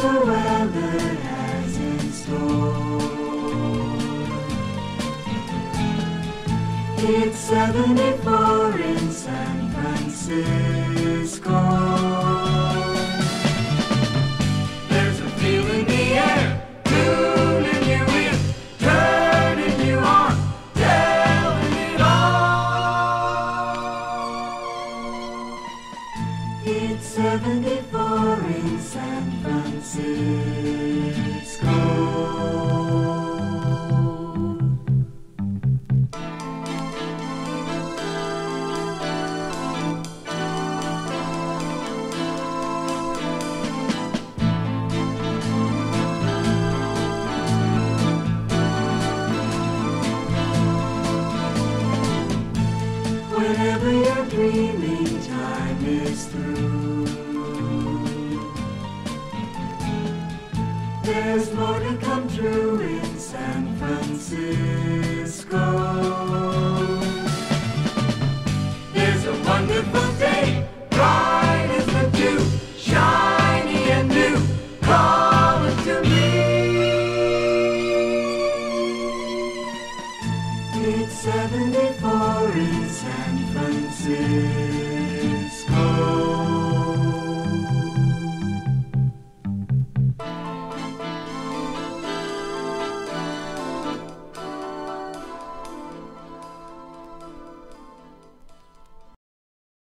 the weather has. It's 74 in San Francisco. It's 74 in San Francisco. Whenever you're dreaming, time is through. There's more to come true in San Francisco. There's a wonderful day, bright as the dew, shiny and new. Call it to me. It's 74 in San Francisco.